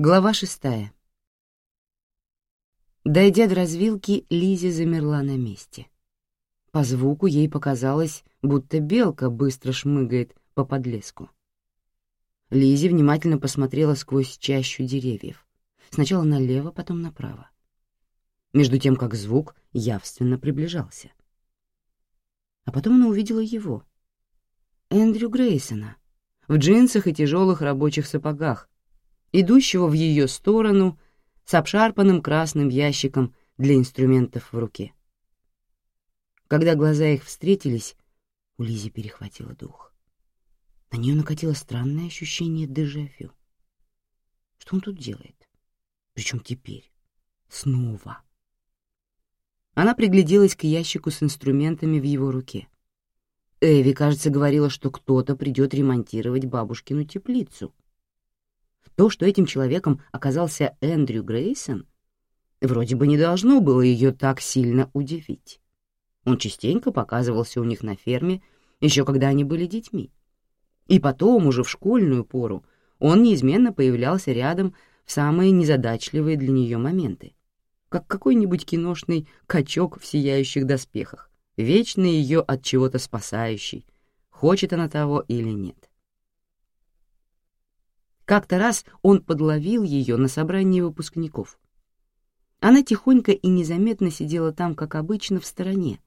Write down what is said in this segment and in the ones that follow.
Глава шестая. Дойдя до развилки, Лизи замерла на месте. По звуку ей показалось, будто белка быстро шмыгает по подлеску. Лизи внимательно посмотрела сквозь чащу деревьев. Сначала налево, потом направо. Между тем, как звук явственно приближался. А потом она увидела его. Эндрю Грейсона в джинсах и тяжелых рабочих сапогах, идущего в ее сторону с обшарпанным красным ящиком для инструментов в руке. Когда глаза их встретились, у Лизи перехватило дух. На нее накатило странное ощущение дежавю. Что он тут делает? Причем теперь? Снова. Она пригляделась к ящику с инструментами в его руке. Эви, кажется, говорила, что кто-то придет ремонтировать бабушкину теплицу. То, что этим человеком оказался Эндрю Грейсон, вроде бы не должно было ее так сильно удивить. Он частенько показывался у них на ферме, еще когда они были детьми. И потом, уже в школьную пору, он неизменно появлялся рядом в самые незадачливые для нее моменты, как какой-нибудь киношный качок в сияющих доспехах, вечно ее от чего-то спасающий, хочет она того или нет. Как-то раз он подловил ее на собрании выпускников. Она тихонько и незаметно сидела там, как обычно, в стороне,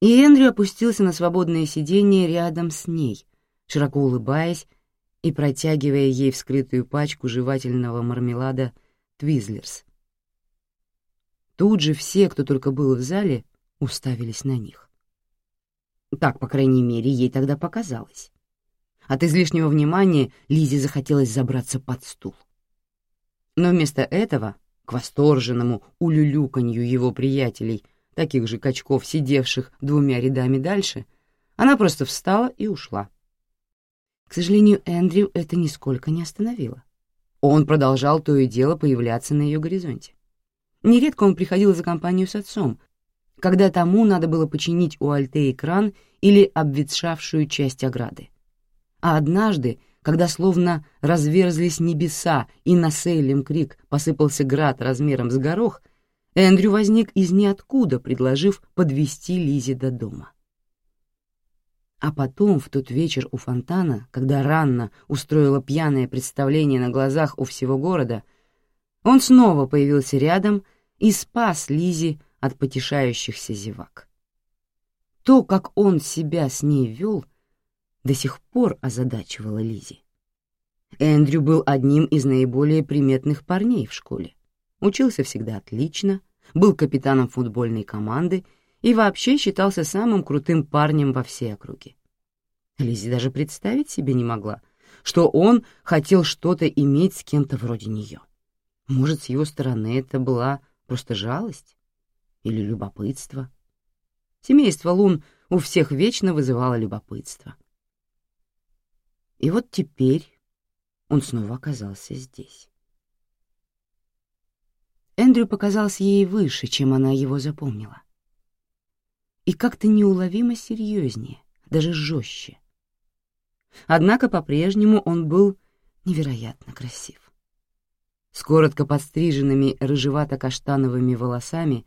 и Эндрю опустился на свободное сиденье рядом с ней, широко улыбаясь и протягивая ей вскрытую пачку жевательного мармелада «Твизлерс». Тут же все, кто только был в зале, уставились на них. Так, по крайней мере, ей тогда показалось. От излишнего внимания Лизе захотелось забраться под стул. Но вместо этого, к восторженному улюлюканью его приятелей, таких же качков, сидевших двумя рядами дальше, она просто встала и ушла. К сожалению, Эндрю это нисколько не остановило. Он продолжал то и дело появляться на ее горизонте. Нередко он приходил за компанию с отцом, когда тому надо было починить у Альте кран или обветшавшую часть ограды. А однажды, когда словно разверзлись небеса и на Сейлем крик посыпался град размером с горох, Эндрю возник из ниоткуда, предложив подвести Лизе до дома. А потом, в тот вечер у фонтана, когда Ранна устроила пьяное представление на глазах у всего города, он снова появился рядом и спас Лизе от потешающихся зевак. То, как он себя с ней вел, до сих пор озадачивала Лизи. Эндрю был одним из наиболее приметных парней в школе. Учился всегда отлично, был капитаном футбольной команды и вообще считался самым крутым парнем во всей округе. Лизи даже представить себе не могла, что он хотел что-то иметь с кем-то вроде нее. Может, с его стороны это была просто жалость или любопытство. Семейство Лун у всех вечно вызывало любопытство. И вот теперь он снова оказался здесь. Эндрю показался ей выше, чем она его запомнила. И как-то неуловимо серьезнее, даже жестче. Однако по-прежнему он был невероятно красив. С коротко подстриженными рыжевато-каштановыми волосами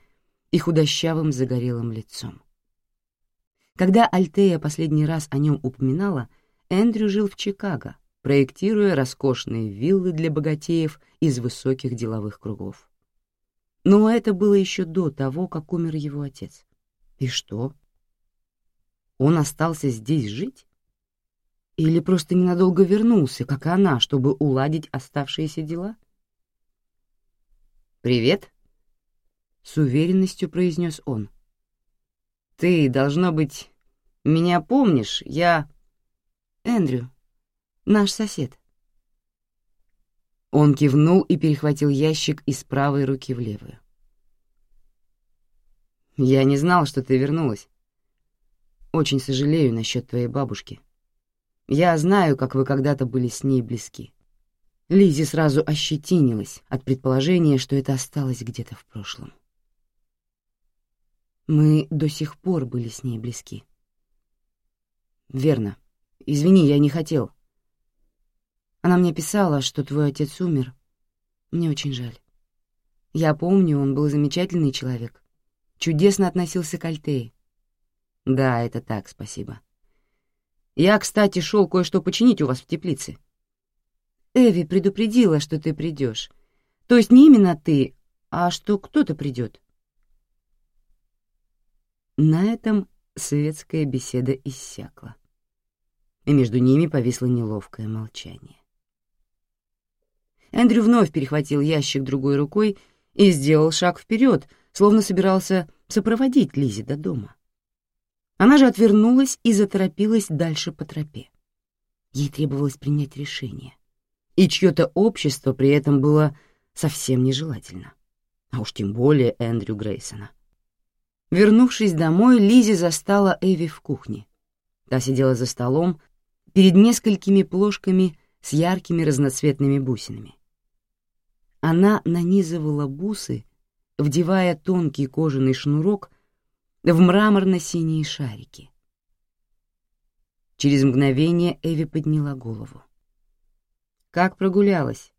и худощавым загорелым лицом. Когда Альтея последний раз о нем упоминала — Эндрю жил в Чикаго, проектируя роскошные виллы для богатеев из высоких деловых кругов. Но это было еще до того, как умер его отец. И что? Он остался здесь жить? Или просто ненадолго вернулся, как и она, чтобы уладить оставшиеся дела? «Привет», — с уверенностью произнес он. «Ты, должно быть, меня помнишь, я...» Эндрю, наш сосед». Он кивнул и перехватил ящик из правой руки в левую. «Я не знал, что ты вернулась. Очень сожалею насчет твоей бабушки. Я знаю, как вы когда-то были с ней близки». Лизи сразу ощетинилась от предположения, что это осталось где-то в прошлом. Мы до сих пор были с ней близки. Верно. Извини, я не хотел. Она мне писала, что твой отец умер, Мне очень жаль. Я помню, он был замечательный человек. Чудесно относился к Альтее. Да, это так, спасибо. Я, кстати, шел кое-что починить у вас в теплице. Эви предупредила, что ты придешь. То есть не именно ты, а что кто-то придет. На этом светская беседа иссякла, и между ними повисло неловкое молчание. Эндрю вновь перехватил ящик другой рукой и сделал шаг вперед, словно собирался сопроводить Лизи до дома. Она же отвернулась и заторопилась дальше по тропе. Ей требовалось принять решение, и чье-то общество при этом было совсем нежелательно, а уж тем более Эндрю Грейсона. Вернувшись домой, Лизи застала Эви в кухне. Та сидела за столом перед несколькими плошками с яркими разноцветными бусинами. Она нанизывала бусы, вдевая тонкий кожаный шнурок в мраморно-синие шарики. Через мгновение Эви подняла голову. «Как прогулялась?»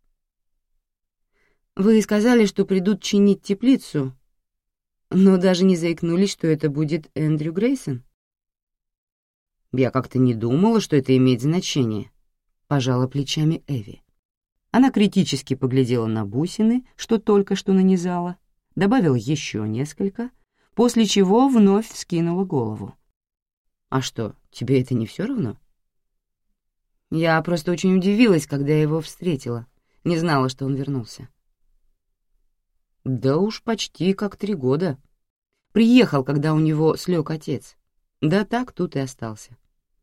«Вы сказали, что придут чинить теплицу, но даже не заикнулись, что это будет Эндрю Грейсон?» «Я как-то не думала, что это имеет значение», — пожала плечами Эви. Она критически поглядела на бусины, что только что нанизала, добавила еще несколько, после чего вновь вскинула голову. «А что, тебе это не все равно?» Я просто очень удивилась, когда его встретила, не знала, что он вернулся. Да уж почти как три года. Приехал, когда у него слег отец. Да так тут и остался.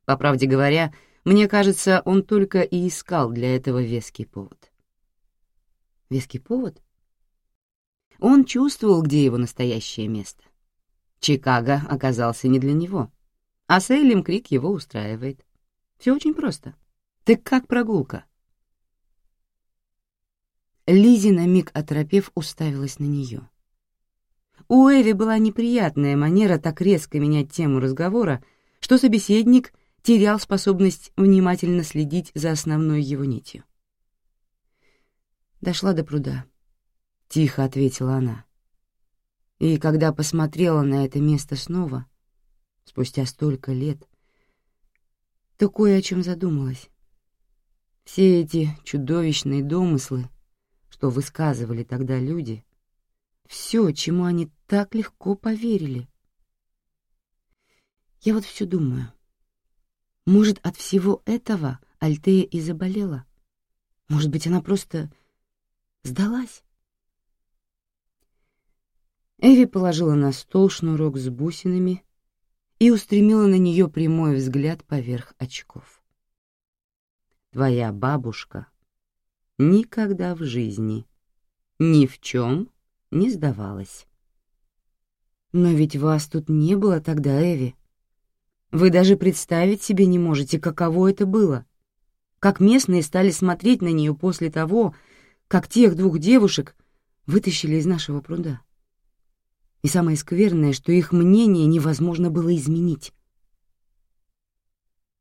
По правде говоря, мне кажется, он только и искал для этого веский повод. Веский повод? Он чувствовал, где его настоящее место. Чикаго оказался не для него, а Сейлем Крик его устраивает. Все очень просто. Ты как прогулка? Лизи на миг оторопев уставилась на нее. У Эви была неприятная манера так резко менять тему разговора, что собеседник — терял способность внимательно следить за основной его нитью. Дошла до пруда. Тихо ответила она. И когда посмотрела на это место снова, спустя столько лет, то кое о чем задумалась. Все эти чудовищные домыслы, что высказывали тогда люди, все, чему они так легко поверили. Я вот все думаю — может, от всего этого Альтея и заболела? Может быть, она просто сдалась? Эви положила на стол шнурок с бусинами и устремила на нее прямой взгляд поверх очков. «Твоя бабушка никогда в жизни ни в чем не сдавалась». «Но ведь вас тут не было тогда, Эви», вы даже представить себе не можете, каково это было. Как местные стали смотреть на нее после того, как тех двух девушек вытащили из нашего пруда. И самое скверное, что их мнение невозможно было изменить.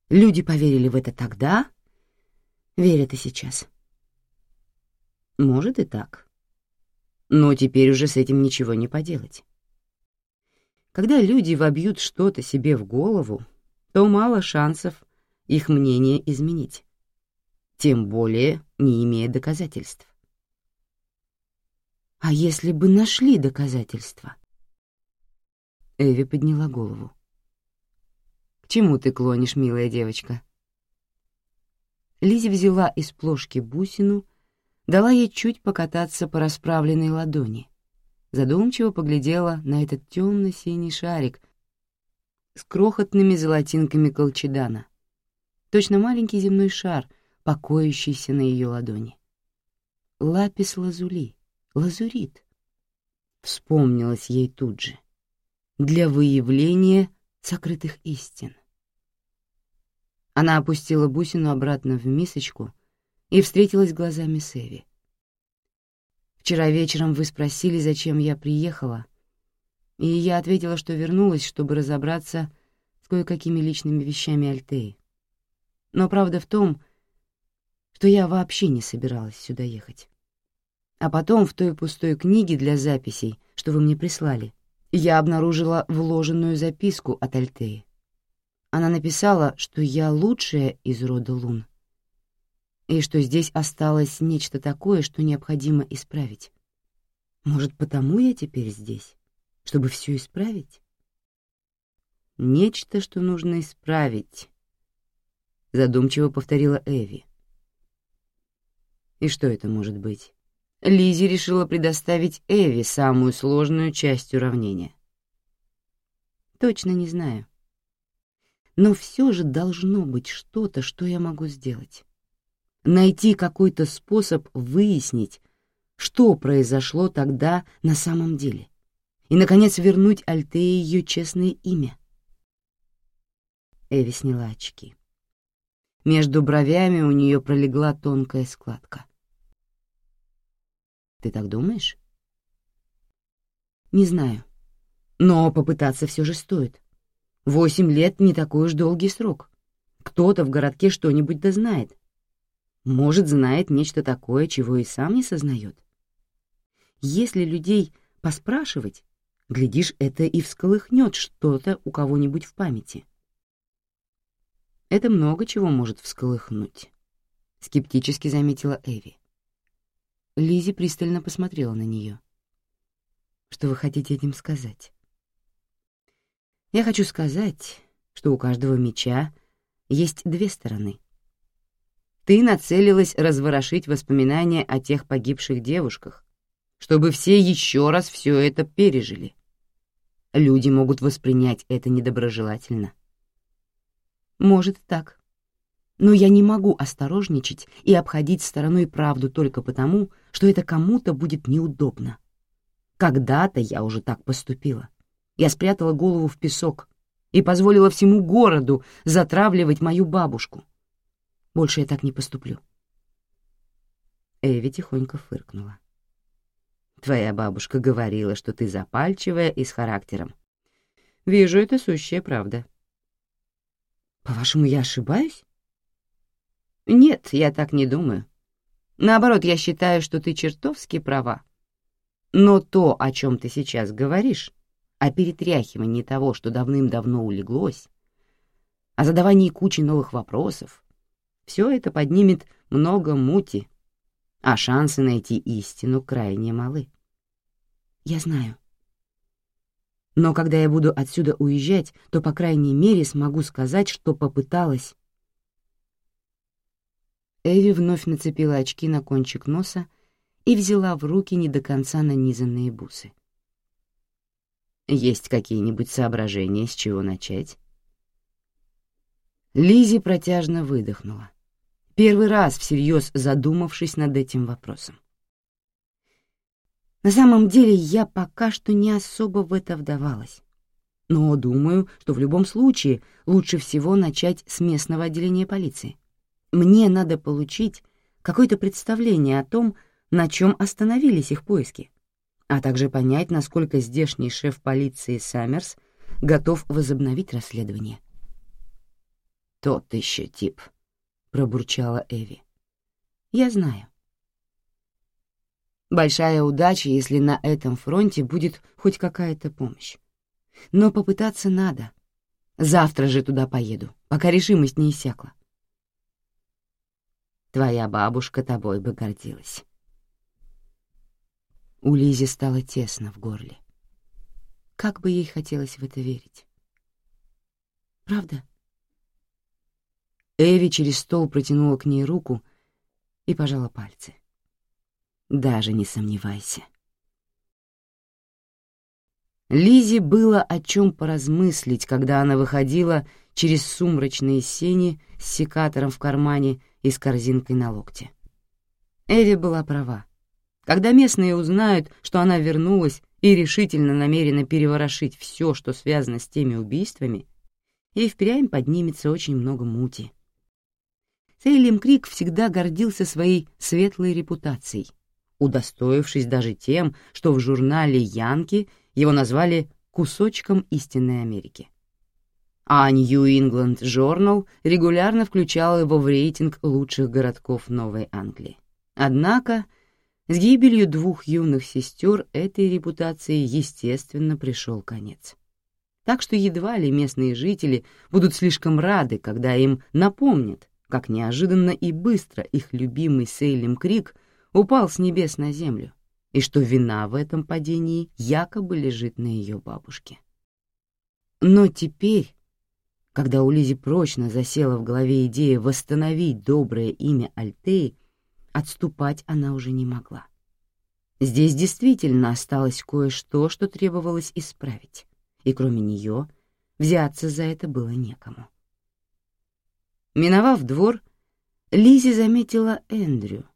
Люди поверили в это тогда, верят и сейчас. Может и так. Но теперь уже с этим ничего не поделать. Когда люди вобьют что-то себе в голову, то мало шансов их мнение изменить, тем более не имея доказательств. А если бы нашли доказательства? Эви подняла голову. К чему ты клонишь, милая девочка? Лизи взяла из плошки бусину, дала ей чуть покататься по расправленной ладони, задумчиво поглядела на этот темно-синий шарик с крохотными золотинками колчедана. Точно маленький земной шар, покоящийся на ее ладони. Лапис лазули, лазурит. Вспомнилось ей тут же. Для выявления сокрытых истин. Она опустила бусину обратно в мисочку и встретилась глазами с Эви. Вчера вечером вы спросили, зачем я приехала, и я ответила, что вернулась, чтобы разобраться с кое-какими личными вещами Альтеи. Но правда в том, что я вообще не собиралась сюда ехать. А потом в той пустой книге для записей, что вы мне прислали, я обнаружила вложенную записку от Альтеи. Она написала, что я лучшая из рода лун, и что здесь осталось нечто такое, что необходимо исправить. Может, потому я теперь здесь, чтобы все исправить? Нечто, что нужно исправить, задумчиво повторила Эви. И что это может быть? Лизи решила предоставить Эви самую сложную часть уравнения. Точно не знаю. Но все же должно быть что-то, что я могу сделать. Найти какой-то способ выяснить, что произошло тогда на самом деле. И, наконец, вернуть Альтее ее честное имя. Эви сняла очки. Между бровями у нее пролегла тонкая складка. «Ты так думаешь?» «Не знаю. Но попытаться все же стоит. Восемь лет — не такой уж долгий срок. Кто-то в городке что-нибудь да знает. Может, знает нечто такое, чего и сам не сознает. Если людей поспрашивать, глядишь, это и всколыхнет что-то у кого-нибудь в памяти. Это много чего может всколыхнуть, — скептически заметила Эви. Лизи пристально посмотрела на нее. Что вы хотите этим сказать? Я хочу сказать, что у каждого меча есть две стороны. Ты нацелилась разворошить воспоминания о тех погибших девушках, чтобы все еще раз все это пережили. Люди могут воспринять это недоброжелательно. Может так. Но я не могу осторожничать и обходить стороной правду только потому, что это кому-то будет неудобно. Когда-то я уже так поступила. Я спрятала голову в песок и позволила всему городу затравливать мою бабушку. Больше я так не поступлю. Эви тихонько фыркнула. Твоя бабушка говорила, что ты запальчивая и с характером. Вижу, это сущая правда. По-вашему, я ошибаюсь? Нет, я так не думаю. Наоборот, я считаю, что ты чертовски права. Но то, о чем ты сейчас говоришь, о перетряхивании того, что давным-давно улеглось, о задавании кучи новых вопросов, все это поднимет много мути, а шансы найти истину крайне малы. Я знаю. Но когда я буду отсюда уезжать, то, по крайней мере, смогу сказать, что попыталась. Эви вновь нацепила очки на кончик носа и взяла в руки не до конца нанизанные бусы. Есть какие-нибудь соображения, с чего начать? Лизи протяжно выдохнула, первый раз всерьез задумавшись над этим вопросом. На самом деле я пока что не особо в это вдавалась. Но думаю, что в любом случае лучше всего начать с местного отделения полиции. Мне надо получить какое-то представление о том, на чем остановились их поиски а также понять, насколько здешний шеф полиции Саммерс готов возобновить расследование. «Тот еще тип», — пробурчала Эви. «Я знаю. Большая удача, если на этом фронте будет хоть какая-то помощь. Но попытаться надо. Завтра же туда поеду, пока решимость не иссякла. Твоя бабушка тобой бы гордилась. У Лизи стало тесно в горле. Как бы ей хотелось в это верить. Правда? Эви через стол протянула к ней руку и пожала пальцы. Даже не сомневайся. Лизе было о чем поразмыслить, когда она выходила через сумрачные сени с секатором в кармане и с корзинкой на локте. Эви была права. Когда местные узнают, что она вернулась и решительно намерена переворошить все, что связано с теми убийствами, и впрямь поднимется очень много мути. Сейлем Крик всегда гордился своей светлой репутацией, удостоившись даже тем, что в журнале «Янки» его назвали «кусочком истинной Америки». А New England Journal регулярно включал его в рейтинг лучших городков Новой Англии. Однако С гибелью двух юных сестер этой репутации, естественно, пришел конец. Так что едва ли местные жители будут слишком рады, когда им напомнят, как неожиданно и быстро их любимый Сейлем Крик упал с небес на землю, и что вина в этом падении якобы лежит на ее бабушке. Но теперь, когда у Лизи прочно засела в голове идея восстановить доброе имя Альтеи, отступать она уже не могла. Здесь действительно осталось кое-что, что требовалось исправить, и кроме нее взяться за это было некому. Миновав двор, Лизи заметила Эндрю,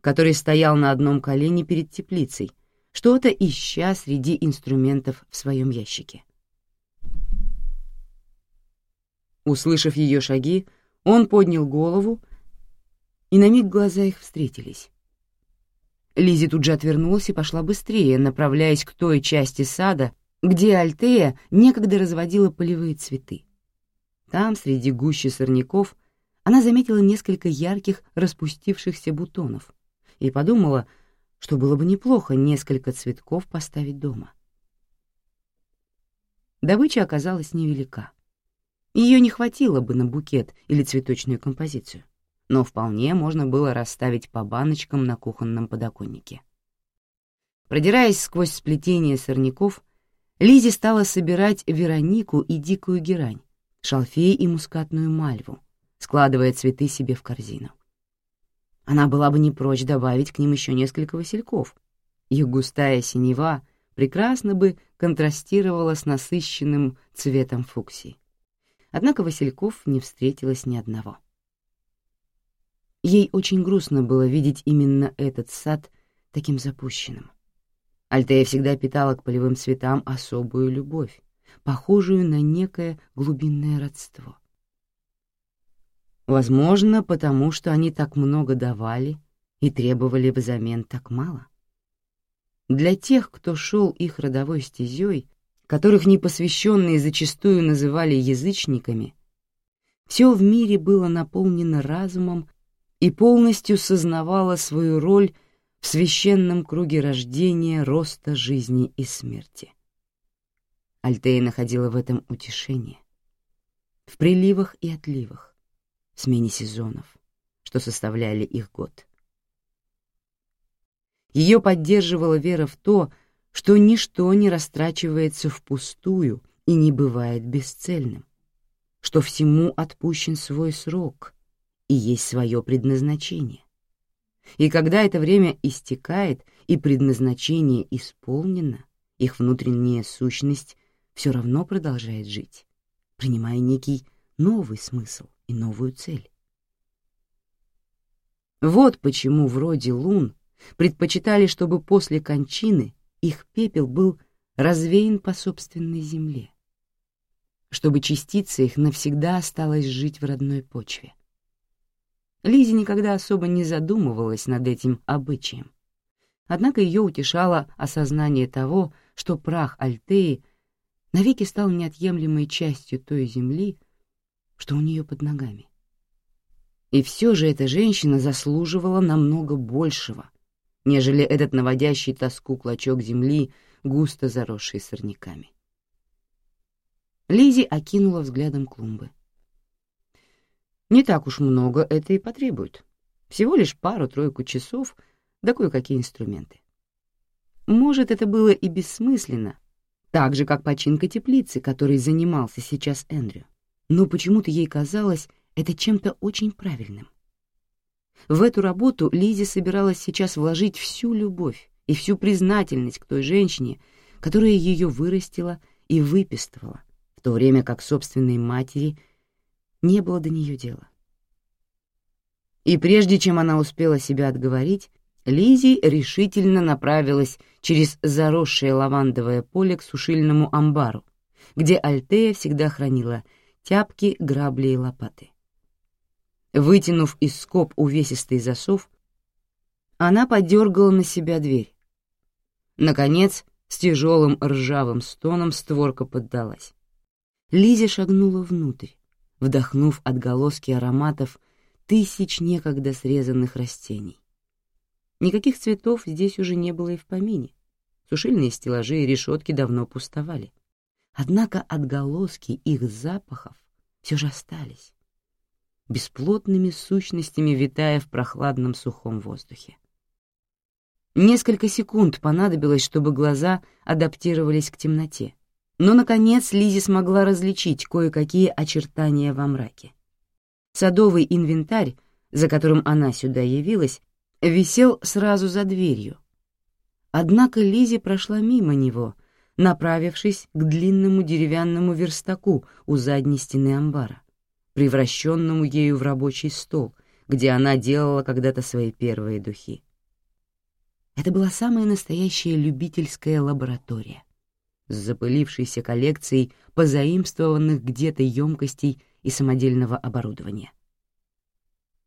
который стоял на одном колене перед теплицей, что-то ища среди инструментов в своем ящике. Услышав ее шаги, он поднял голову, и на миг глаза их встретились. Лизи тут же отвернулась и пошла быстрее, направляясь к той части сада, где Альтея некогда разводила полевые цветы. Там, среди гущи сорняков, она заметила несколько ярких распустившихся бутонов и подумала, что было бы неплохо несколько цветков поставить дома. Добыча оказалась невелика. Ее не хватило бы на букет или цветочную композицию, но вполне можно было расставить по баночкам на кухонном подоконнике. Продираясь сквозь сплетение сорняков, Лизи стала собирать Веронику и дикую герань, шалфей и мускатную мальву, складывая цветы себе в корзину. Она была бы не прочь добавить к ним еще несколько васильков. Их густая синева прекрасно бы контрастировала с насыщенным цветом фуксии. Однако васильков не встретилось ни одного. Ей очень грустно было видеть именно этот сад таким запущенным. Альтея всегда питала к полевым цветам особую любовь, похожую на некое глубинное родство. Возможно, потому что они так много давали и требовали взамен так мало. Для тех, кто шел их родовой стезей, которых непосвященные зачастую называли язычниками, все в мире было наполнено разумом и полностью сознавало свою роль в священном круге рождения, роста, жизни и смерти. Альтея находила в этом утешение. В приливах и отливах, в смене сезонов, что составляли их год. Ее поддерживала вера в то, что ничто не растрачивается впустую и не бывает бесцельным, что всему отпущен свой срок и есть свое предназначение. И когда это время истекает и предназначение исполнено, их внутренняя сущность все равно продолжает жить, принимая некий новый смысл и новую цель. Вот почему вроде лун предпочитали, чтобы после кончины их пепел был развеян по собственной земле, чтобы частица их навсегда осталась жить в родной почве. Лизи никогда особо не задумывалась над этим обычаем. Однако ее утешало осознание того, что прах Альтеи навеки стал неотъемлемой частью той земли, что у нее под ногами. И все же эта женщина заслуживала намного большего, нежели этот наводящий тоску клочок земли, густо заросший сорняками. Лизи окинула взглядом клумбы. Не так уж много это и потребует. Всего лишь пару-тройку часов, да кое-какие инструменты. Может, это было и бессмысленно, так же, как починка теплицы, которой занимался сейчас Эндрю. Но почему-то ей казалось это чем-то очень правильным. В эту работу Лизи собиралась сейчас вложить всю любовь и всю признательность к той женщине, которая ее вырастила и выпистывала, в то время как собственной матери не было до нее дела. И прежде чем она успела себя отговорить, Лизи решительно направилась через заросшее лавандовое поле к сушильному амбару, где Альтея всегда хранила тяпки, грабли и лопаты. Вытянув из скоб увесистый засов, она подергала на себя дверь. Наконец, с тяжелым ржавым стоном створка поддалась. Лизи шагнула внутрь, вдохнув отголоски ароматов тысяч некогда срезанных растений. Никаких цветов здесь уже не было и в помине. Сушильные стеллажи и решетки давно пустовали. Однако отголоски их запахов все же остались, бесплотными сущностями витая в прохладном сухом воздухе. Несколько секунд понадобилось, чтобы глаза адаптировались к темноте, но, наконец, Лизи смогла различить кое-какие очертания во мраке. Садовый инвентарь, за которым она сюда явилась, висел сразу за дверью. Однако Лизи прошла мимо него, направившись к длинному деревянному верстаку у задней стены амбара, превращенному ею в рабочий стол, где она делала когда-то свои первые духи. Это была самая настоящая любительская лаборатория с запылившейся коллекцией позаимствованных где-то емкостей и самодельного оборудования.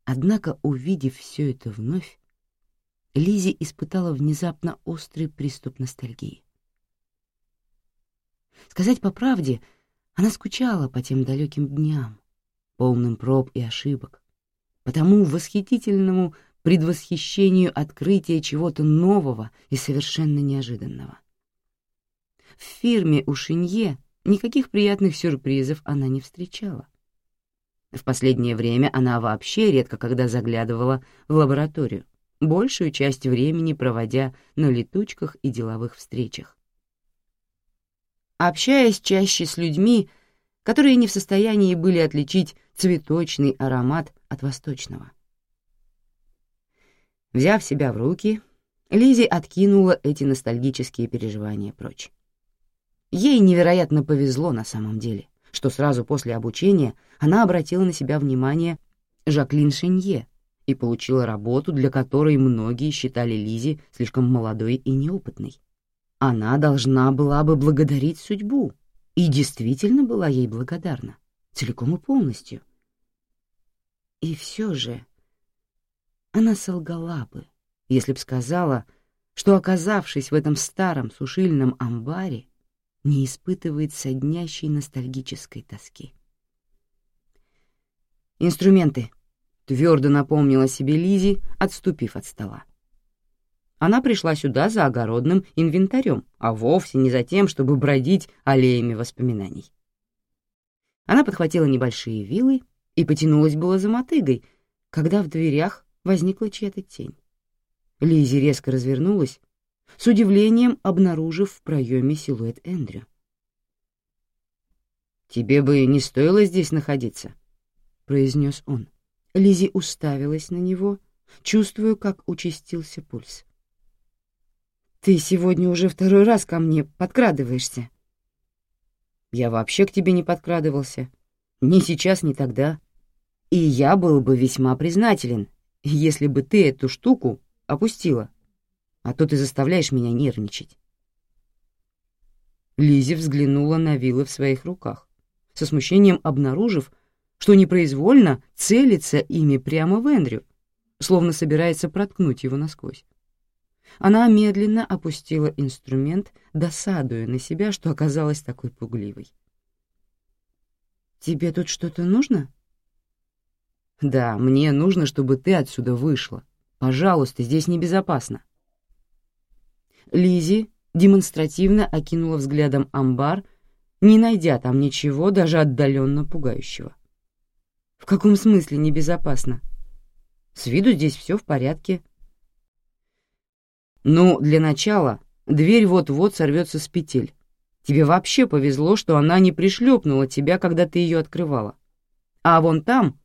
Однако, увидев все это вновь, Лизи испытала внезапно острый приступ ностальгии. Сказать по правде, она скучала по тем далеким дням, полным проб и ошибок, по тому восхитительному предвосхищению открытия чего-то нового и совершенно неожиданного. В фирме у Шинье никаких приятных сюрпризов она не встречала. В последнее время она вообще редко когда заглядывала в лабораторию, большую часть времени проводя на летучках и деловых встречах. Общаясь чаще с людьми, которые не в состоянии были отличить цветочный аромат от восточного. Взяв себя в руки, Лизи откинула эти ностальгические переживания прочь. Ей невероятно повезло на самом деле, что сразу после обучения она обратила на себя внимание Жаклин Шенье и получила работу, для которой многие считали Лизи слишком молодой и неопытной. Она должна была бы благодарить судьбу, и действительно была ей благодарна, целиком и полностью. И все же она солгала бы, если б сказала, что, оказавшись в этом старом сушильном амбаре, не испытывает соднящей ностальгической тоски. «Инструменты», — твердо напомнила себе Лизи, отступив от стола. Она пришла сюда за огородным инвентарем, а вовсе не за тем, чтобы бродить аллеями воспоминаний. Она подхватила небольшие вилы и потянулась было за мотыгой, когда в дверях возникла чья-то тень. Лизи резко развернулась, с удивлением обнаружив в проеме силуэт Эндрю. «Тебе бы не стоило здесь находиться», — произнес он. Лизи уставилась на него, чувствуя, как участился пульс. «Ты сегодня уже второй раз ко мне подкрадываешься». «Я вообще к тебе не подкрадывался. Ни сейчас, ни тогда. И я был бы весьма признателен, если бы ты эту штуку опустила, а то ты заставляешь меня нервничать. Лизи взглянула на вилы в своих руках, со смущением обнаружив, что непроизвольно целится ими прямо в Эндрю, словно собирается проткнуть его насквозь. Она медленно опустила инструмент, досадуя на себя, что оказалась такой пугливой. «Тебе тут что-то нужно?» «Да, мне нужно, чтобы ты отсюда вышла. Пожалуйста, здесь небезопасно». Лизи демонстративно окинула взглядом амбар, не найдя там ничего даже отдаленно пугающего. «В каком смысле небезопасно? С виду здесь все в порядке». «Ну, для начала, дверь вот-вот сорвется с петель. Тебе вообще повезло, что она не пришлепнула тебя, когда ты ее открывала. А вон там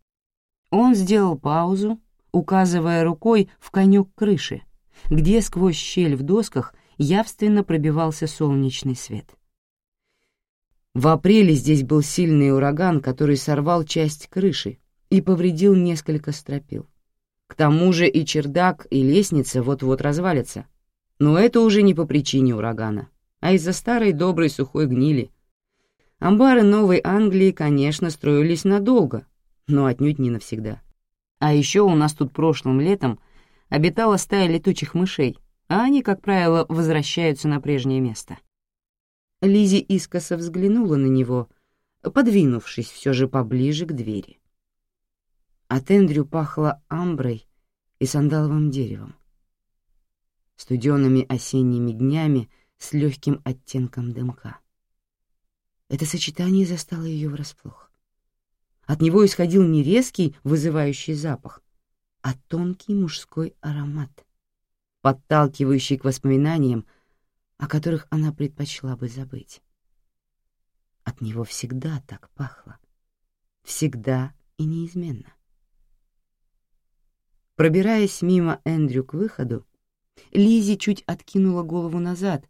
он сделал паузу, указывая рукой в конек крыши, где сквозь щель в досках явственно пробивался солнечный свет. В апреле здесь был сильный ураган, который сорвал часть крыши и повредил несколько стропил. К тому же и чердак, и лестница вот-вот развалятся. Но это уже не по причине урагана, а из-за старой доброй сухой гнили. Амбары Новой Англии, конечно, строились надолго, но отнюдь не навсегда. А еще у нас тут прошлым летом обитала стая летучих мышей, а они, как правило, возвращаются на прежнее место. Лизи искоса взглянула на него, подвинувшись все же поближе к двери. От Эндрю пахло амброй и сандаловым деревом. студенными осенними днями с легким оттенком дымка. Это сочетание застало ее врасплох. От него исходил не резкий, вызывающий запах, а тонкий мужской аромат, подталкивающий к воспоминаниям, о которых она предпочла бы забыть. От него всегда так пахло. Всегда и неизменно. Пробираясь мимо Эндрю к выходу, Лизи чуть откинула голову назад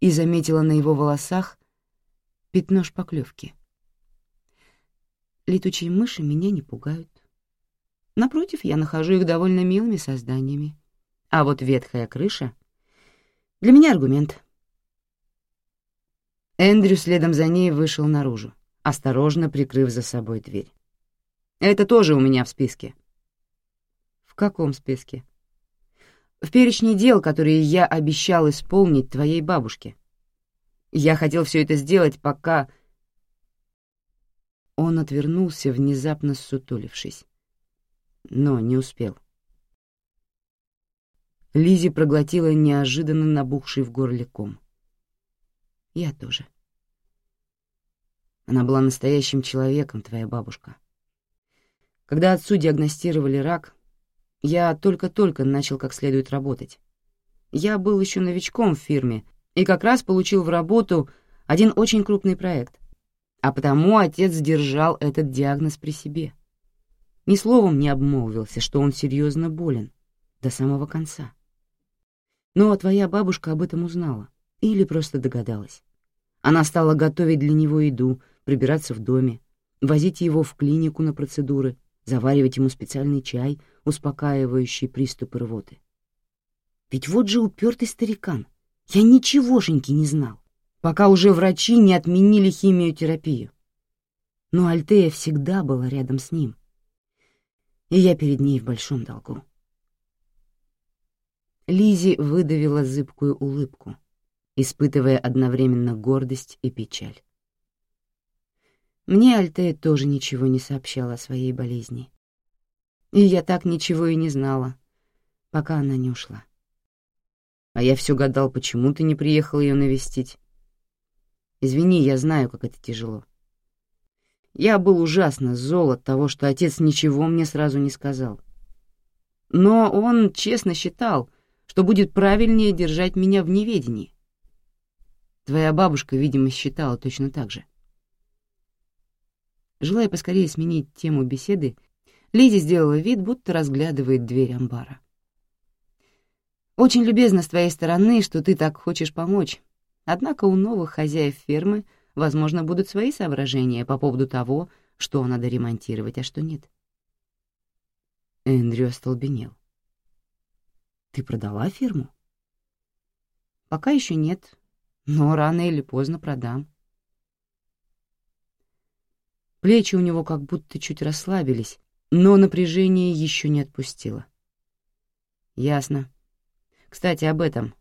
и заметила на его волосах пятно шпаклевки. Летучие мыши меня не пугают. Напротив, я нахожу их довольно милыми созданиями. А вот ветхая крыша — для меня аргумент. Эндрю следом за ней вышел наружу, осторожно прикрыв за собой дверь. «Это тоже у меня в списке». «В каком списке?» «В перечне дел, которые я обещал исполнить твоей бабушке. Я хотел все это сделать, пока...» Он отвернулся, внезапно ссутулившись. Но не успел. Лизи проглотила неожиданно набухший в горле ком. Я тоже. Она была настоящим человеком, твоя бабушка. Когда отцу диагностировали рак, я только-только начал как следует работать. Я был еще новичком в фирме и как раз получил в работу один очень крупный проект а потому отец сдержал этот диагноз при себе. Ни словом не обмолвился, что он серьезно болен, до самого конца. Но твоя бабушка об этом узнала или просто догадалась. Она стала готовить для него еду, прибираться в доме, возить его в клинику на процедуры, заваривать ему специальный чай, успокаивающий приступы рвоты. Ведь вот же упертый старикан. Я ничегошеньки не знал пока уже врачи не отменили химиотерапию. Но Альтея всегда была рядом с ним, и я перед ней в большом долгу. Лизи выдавила зыбкую улыбку, испытывая одновременно гордость и печаль. Мне Альтея тоже ничего не сообщала о своей болезни. И я так ничего и не знала, пока она не ушла. А я все гадал, почему ты не приехал ее навестить. Извини, я знаю, как это тяжело. Я был ужасно зол от того, что отец ничего мне сразу не сказал. Но он честно считал, что будет правильнее держать меня в неведении. Твоя бабушка, видимо, считала точно так же. Желая поскорее сменить тему беседы, Лизи сделала вид, будто разглядывает дверь амбара. «Очень любезно с твоей стороны, что ты так хочешь помочь, Однако у новых хозяев фермы, возможно, будут свои соображения по поводу того, что надо ремонтировать, а что нет. Эндрю остолбенел. «Ты продала ферму?» «Пока еще нет, но рано или поздно продам». Плечи у него как будто чуть расслабились, но напряжение еще не отпустило. «Ясно. Кстати, об этом.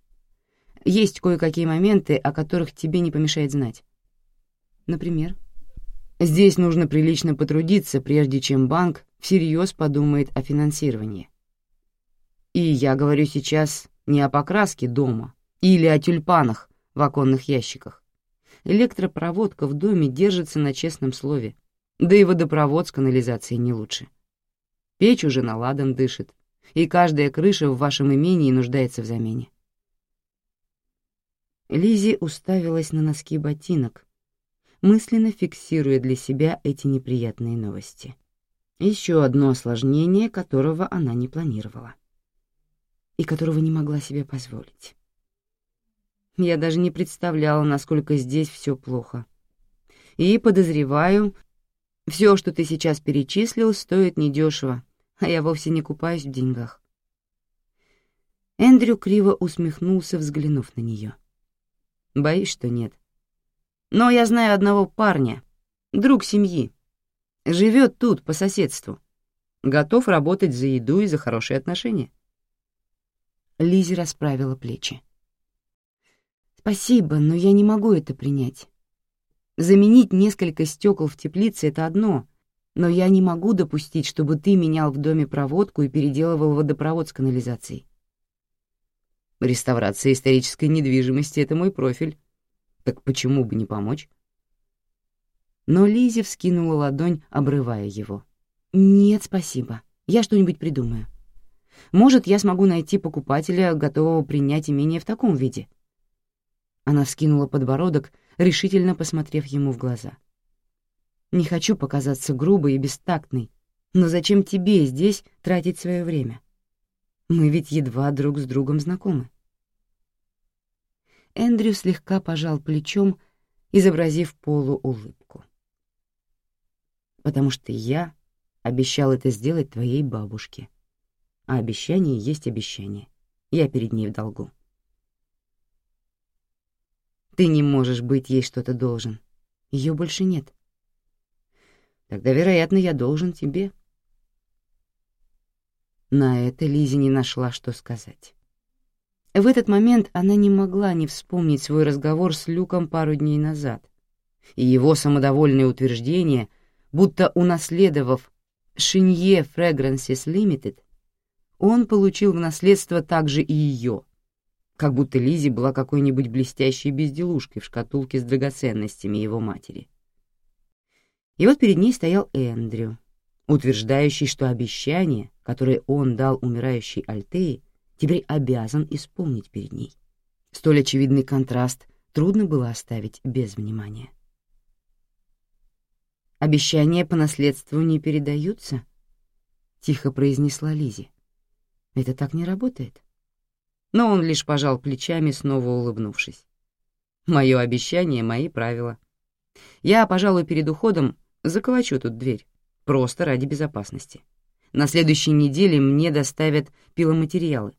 Есть кое-какие моменты, о которых тебе не помешает знать. Например? Здесь нужно прилично потрудиться, прежде чем банк всерьез подумает о финансировании. И я говорю сейчас не о покраске дома или о тюльпанах в оконных ящиках. Электропроводка в доме держится на честном слове, да и водопровод с канализацией не лучше. Печь уже наладан дышит, и каждая крыша в вашем имении нуждается в замене. Лизи уставилась на носки ботинок, мысленно фиксируя для себя эти неприятные новости. Еще одно осложнение, которого она не планировала и которого не могла себе позволить. Я даже не представляла, насколько здесь все плохо. И подозреваю, все, что ты сейчас перечислил, стоит недешево, а я вовсе не купаюсь в деньгах. Эндрю криво усмехнулся, взглянув на нее. Боюсь, что нет. Но я знаю одного парня, друг семьи. Живет тут, по соседству. Готов работать за еду и за хорошие отношения. Лизи расправила плечи. «Спасибо, но я не могу это принять. Заменить несколько стекол в теплице — это одно, но я не могу допустить, чтобы ты менял в доме проводку и переделывал водопровод с канализацией. Реставрация исторической недвижимости — это мой профиль. Так почему бы не помочь? Но Лизи вскинула ладонь, обрывая его. «Нет, спасибо. Я что-нибудь придумаю. Может, я смогу найти покупателя, готового принять имение в таком виде». Она вскинула подбородок, решительно посмотрев ему в глаза. «Не хочу показаться грубой и бестактной, но зачем тебе здесь тратить свое время? Мы ведь едва друг с другом знакомы». Эндрю слегка пожал плечом, изобразив полуулыбку. «Потому что я обещал это сделать твоей бабушке. А обещание есть обещание. Я перед ней в долгу». «Ты не можешь быть ей что-то должен. Ее больше нет». «Тогда, вероятно, я должен тебе». На это Лизи не нашла, что сказать. В этот момент она не могла не вспомнить свой разговор с Люком пару дней назад и его самодовольное утверждение, будто унаследовав Шинье Fragrances Limited, он получил в наследство также и ее, как будто Лизи была какой-нибудь блестящей безделушкой в шкатулке с драгоценностями его матери. И вот перед ней стоял Эндрю, утверждающий, что обещание, которое он дал умирающей Альтеи, теперь обязан исполнить перед ней. Столь очевидный контраст трудно было оставить без внимания. «Обещания по наследству не передаются?» — тихо произнесла Лизи. «Это так не работает». Но он лишь пожал плечами, снова улыбнувшись. «Мое обещание — мои правила. Я, пожалуй, перед уходом заколочу тут дверь, просто ради безопасности. На следующей неделе мне доставят пиломатериалы,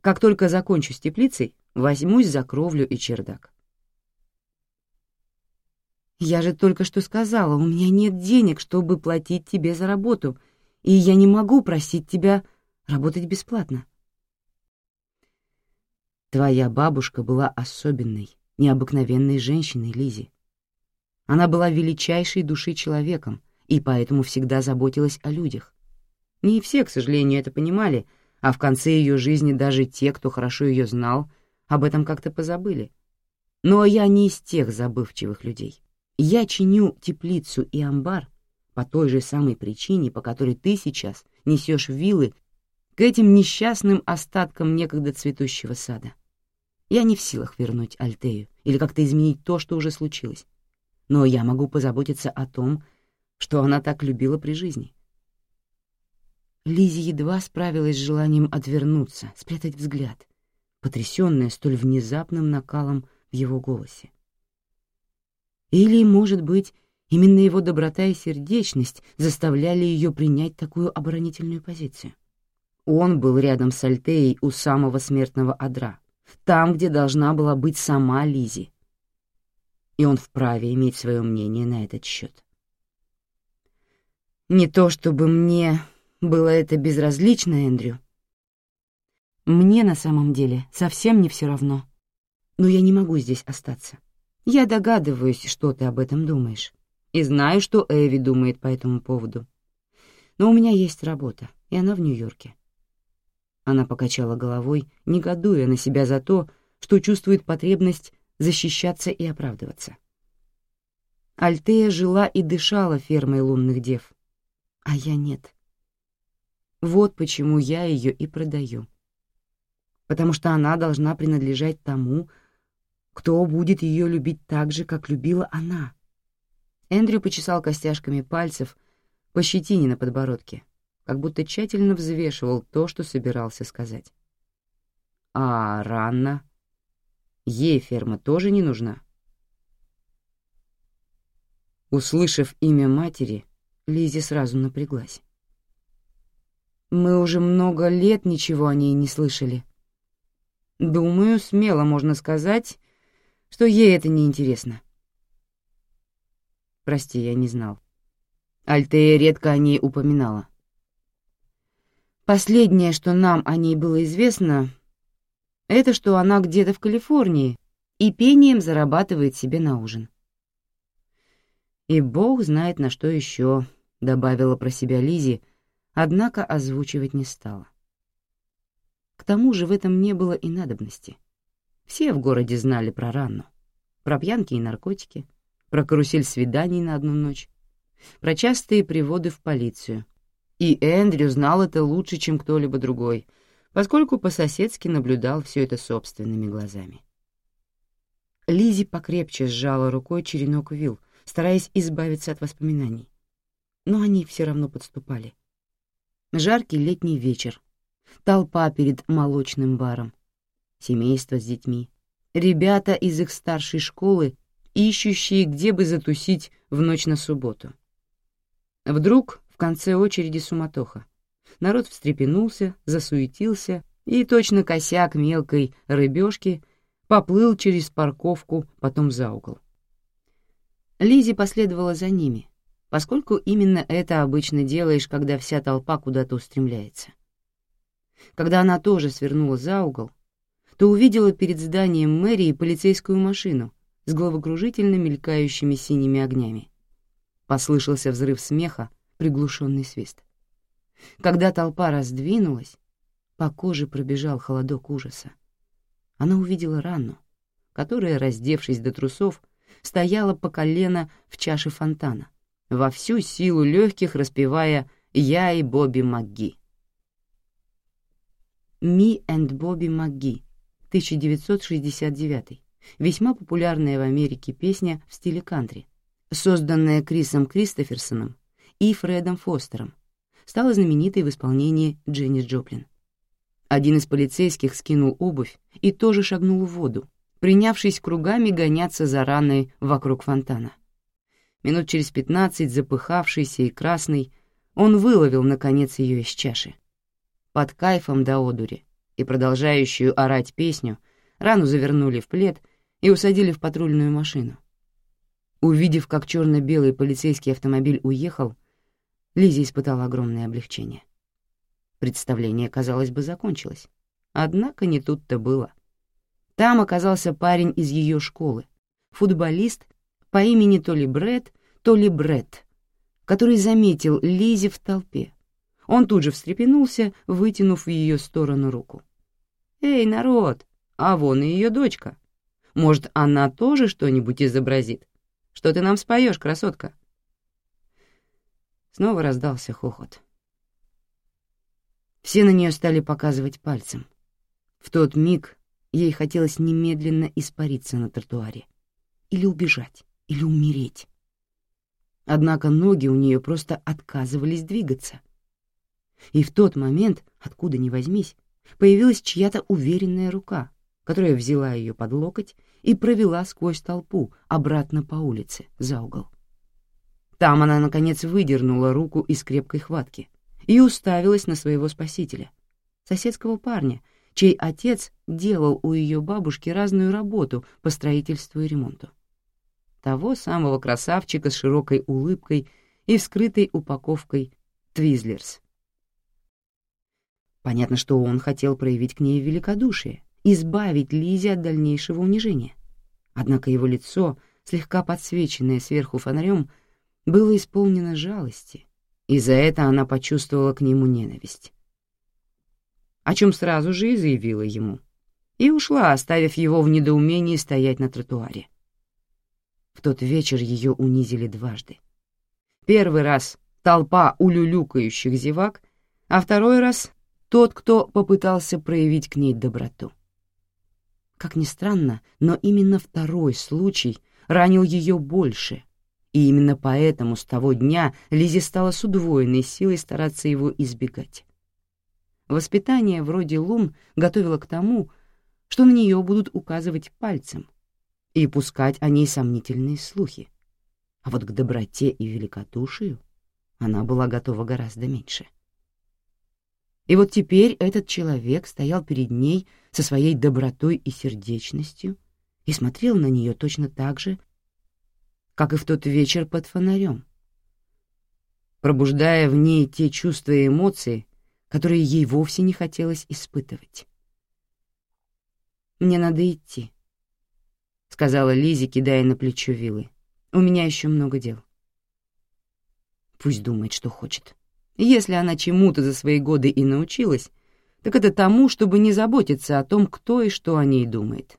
как только закончу с теплицей, возьмусь за кровлю и чердак. «Я же только что сказала, у меня нет денег, чтобы платить тебе за работу, и я не могу просить тебя работать бесплатно». Твоя бабушка была особенной, необыкновенной женщиной, Лизи. Она была величайшей души человеком и поэтому всегда заботилась о людях. Не все, к сожалению, это понимали — а в конце ее жизни даже те, кто хорошо ее знал, об этом как-то позабыли. Но я не из тех забывчивых людей. Я чиню теплицу и амбар по той же самой причине, по которой ты сейчас несешь вилы к этим несчастным остаткам некогда цветущего сада. Я не в силах вернуть Альтею или как-то изменить то, что уже случилось. Но я могу позаботиться о том, что она так любила при жизни. Лизи едва справилась с желанием отвернуться, спрятать взгляд, потрясённая столь внезапным накалом в его голосе. Или, может быть, именно его доброта и сердечность заставляли ее принять такую оборонительную позицию. Он был рядом с Альтеей у самого смертного одра, там, где должна была быть сама Лизи. И он вправе иметь свое мнение на этот счет. Не то чтобы мне было это безразлично, Эндрю. Мне на самом деле совсем не все равно. Но я не могу здесь остаться. Я догадываюсь, что ты об этом думаешь. И знаю, что Эви думает по этому поводу. Но у меня есть работа, и она в Нью-Йорке. Она покачала головой, негодуя на себя за то, что чувствует потребность защищаться и оправдываться. Альтея жила и дышала фермой лунных дев, а я нет. Вот почему я ее и продаю. Потому что она должна принадлежать тому, кто будет ее любить так же, как любила она. Эндрю почесал костяшками пальцев по щетине на подбородке, как будто тщательно взвешивал то, что собирался сказать. А Ранна? Ей ферма тоже не нужна. Услышав имя матери, Лизи сразу напряглась. Мы уже много лет ничего о ней не слышали. Думаю, смело можно сказать, что ей это не интересно. Прости, я не знал. Альтея редко о ней упоминала. Последнее, что нам о ней было известно, это что она где-то в Калифорнии и пением зарабатывает себе на ужин. И бог знает, на что еще, добавила про себя Лизи, однако озвучивать не стала. К тому же в этом не было и надобности. Все в городе знали про Ранну, про пьянки и наркотики, про карусель свиданий на одну ночь, про частые приводы в полицию. И Эндрю знал это лучше, чем кто-либо другой, поскольку по-соседски наблюдал все это собственными глазами. Лизи покрепче сжала рукой черенок вил, стараясь избавиться от воспоминаний. Но они все равно подступали. Жаркий летний вечер, толпа перед молочным баром, семейство с детьми, ребята из их старшей школы, ищущие, где бы затусить в ночь на субботу. Вдруг в конце очереди суматоха. Народ встрепенулся, засуетился, и точно косяк мелкой рыбешки поплыл через парковку, потом за угол. Лизи последовала за ними, поскольку именно это обычно делаешь, когда вся толпа куда-то устремляется. Когда она тоже свернула за угол, то увидела перед зданием мэрии полицейскую машину с головокружительно мелькающими синими огнями. Послышался взрыв смеха, приглушенный свист. Когда толпа раздвинулась, по коже пробежал холодок ужаса она увидела Ранну, которая, раздевшись до трусов, стояла по колено в чаше фонтана, во всю силу легких распевая «Я и Бобби МакГи». «Me and Bobby МакГи», 1969, весьма популярная в Америке песня в стиле кантри, созданная Крисом Кристоферсоном и Фредом Фостером, стала знаменитой в исполнении Дженнис Джоплин. Один из полицейских скинул обувь и тоже шагнул в воду, принявшись кругами гоняться за раной вокруг фонтана. Минут через пятнадцать, запыхавшийся и красный, он выловил, наконец, ее из чаши. Под кайфом до одури и продолжающую орать песню рану завернули в плед и усадили в патрульную машину. Увидев, как черно-белый полицейский автомобиль уехал, Лиза испытала огромное облегчение. Представление, казалось бы, закончилось. Однако не тут-то было. Там оказался парень из ее школы, футболист по имени то ли Брэд, то ли Брэд, который заметил Лизи в толпе. Он тут же встрепенулся, вытянув в ее сторону руку. «Эй, народ, а вон и ее дочка. Может, она тоже что-нибудь изобразит? Что ты нам споешь, красотка?» Снова раздался хохот. Все на нее стали показывать пальцем. В тот миг ей хотелось немедленно испариться на тротуаре. Или убежать, или умереть. Однако ноги у нее просто отказывались двигаться. И в тот момент, откуда ни возьмись, появилась чья-то уверенная рука, которая взяла ее под локоть и провела сквозь толпу обратно по улице, за угол. Там она, наконец, выдернула руку из крепкой хватки — и уставилась на своего спасителя, соседского парня, чей отец делал у ее бабушки разную работу по строительству и ремонту. Того самого красавчика с широкой улыбкой и вскрытой упаковкой «Твизлерс». Понятно, что он хотел проявить к ней великодушие, избавить Лизи от дальнейшего унижения. Однако его лицо, слегка подсвеченное сверху фонарем, было исполнено жалости, и за это она почувствовала к нему ненависть. О чем сразу же и заявила ему. И ушла, оставив его в недоумении стоять на тротуаре. В тот вечер ее унизили дважды. Первый раз толпа улюлюкающих зевак, а второй раз тот, кто попытался проявить к ней доброту. Как ни странно, но именно второй случай ранил ее больше — и именно поэтому с того дня Лизи стала с удвоенной силой стараться его избегать. Воспитание вроде Лун готовило к тому, что на нее будут указывать пальцем и пускать о ней сомнительные слухи. А вот к доброте и великодушию она была готова гораздо меньше. И вот теперь этот человек стоял перед ней со своей добротой и сердечностью и смотрел на нее точно так же, как и в тот вечер под фонарем, пробуждая в ней те чувства и эмоции, которые ей вовсе не хотелось испытывать. «Мне надо идти», — сказала Лизи, кидая на плечо вилы. «У меня еще много дел». Пусть думает, что хочет. Если она чему-то за свои годы и научилась, так это тому, чтобы не заботиться о том, кто и что о ней думает.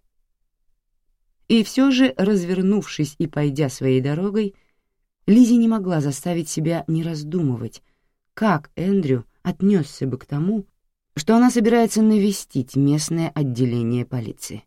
И все же, развернувшись и пойдя своей дорогой, Лизи не могла заставить себя не раздумывать, как Эндрю отнесся бы к тому, что она собирается навестить местное отделение полиции.